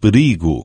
perigo.